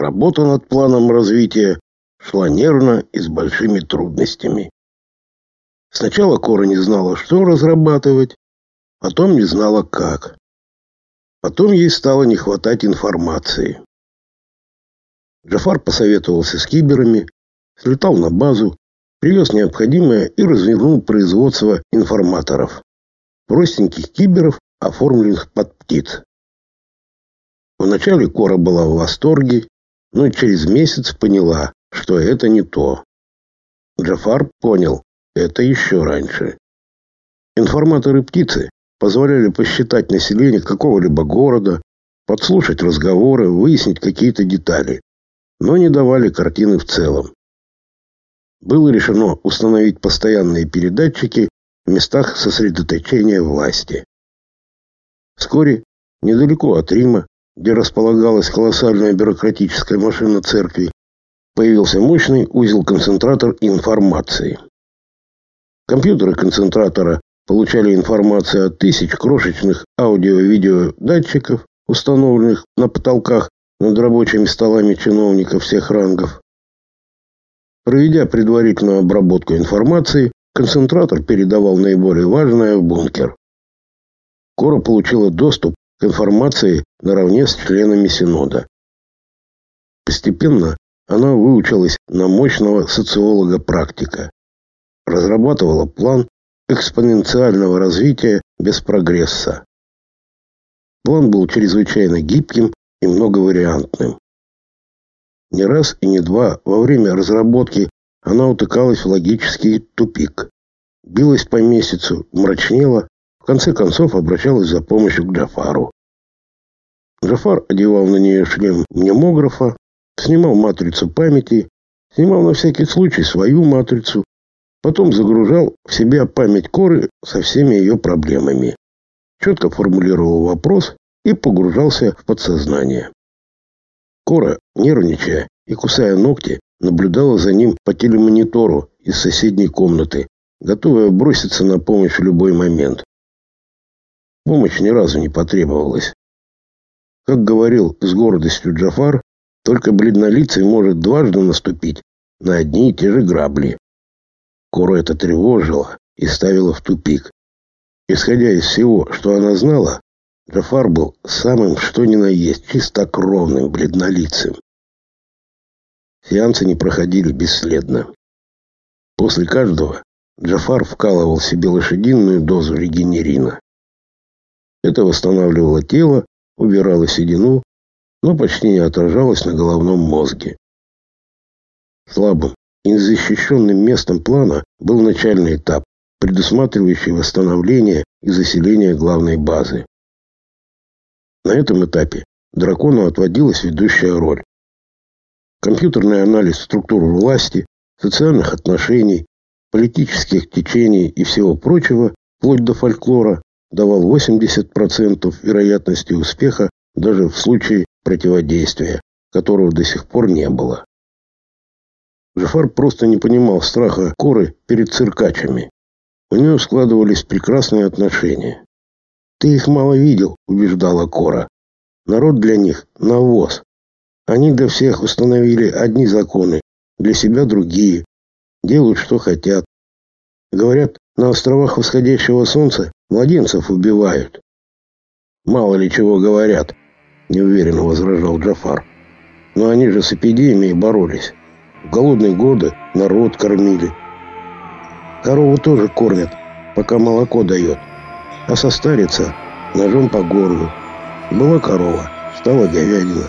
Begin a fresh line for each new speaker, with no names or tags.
Работа над планом развития шла нервно и с большими трудностями. Сначала Кора не знала, что разрабатывать, потом не знала, как. Потом ей стало не хватать информации. Джафар посоветовался с киберами, слетал на базу, привез необходимое и развернул производство информаторов. Простеньких киберов, оформленных под птиц. Вначале Кора была в восторге, но через месяц поняла, что это не то. Джафар понял это еще раньше. Информаторы птицы позволяли посчитать население какого-либо города, подслушать разговоры, выяснить какие-то детали, но не давали картины в целом. Было решено установить постоянные передатчики в местах сосредоточения власти. Вскоре, недалеко от Рима, где располагалась колоссальная бюрократическая машина церкви, появился мощный узел-концентратор информации. Компьютеры концентратора получали информацию от тысяч крошечных аудио-видео датчиков, установленных на потолках над рабочими столами чиновников всех рангов. Проведя предварительную обработку информации, концентратор передавал наиболее важное в бункер. Кора получила доступ к информации наравне с членами Синода. Постепенно она выучилась на мощного социолога-практика. Разрабатывала план экспоненциального развития без прогресса. План был чрезвычайно гибким и многовариантным. Не раз и не два во время разработки она утыкалась в логический тупик. Билась по месяцу, мрачнела, конце концов обращалась за помощью к Джафару. Джафар одевал на нее шлем мнемографа, снимал матрицу памяти, снимал на всякий случай свою матрицу, потом загружал в себя память коры со всеми ее проблемами. Четко формулировал вопрос и погружался в подсознание. Кора, нервничая и кусая ногти, наблюдала за ним по телемонитору из соседней комнаты, готовая броситься на помощь в любой момент. Помощь ни разу не потребовалась. Как говорил с гордостью Джафар, только бледнолицый может дважды наступить на одни и те же грабли. Кору это тревожило и ставило в тупик. Исходя из всего, что она знала, Джафар был самым что ни на есть чистокровным бледнолицым. Сеансы не проходили бесследно. После каждого Джафар вкалывал себе лошадиную дозу регенерина. Это восстанавливало тело, убирало седину, но почти не отражалось на головном мозге. Слабым и незащищенным местом плана был начальный этап, предусматривающий восстановление и заселение главной базы. На этом этапе дракону отводилась ведущая роль. Компьютерный анализ структур власти, социальных отношений, политических течений и всего прочего, вплоть до фольклора, давал 80% вероятности успеха даже в случае противодействия, которого до сих пор не было. Жафар просто не понимал страха Коры перед циркачами. У нее складывались прекрасные отношения. «Ты их мало видел», — убеждала Кора. «Народ для них — навоз. Они для всех установили одни законы, для себя другие. Делают, что хотят. Говорят, на островах восходящего солнца младенцев убивают». «Мало ли чего говорят», — неуверенно возражал Джафар. «Но они же с эпидемией боролись. В голодные годы народ кормили. Корову тоже кормят, пока молоко дает а состарится ножом по горлу. Была корова, стала говядина.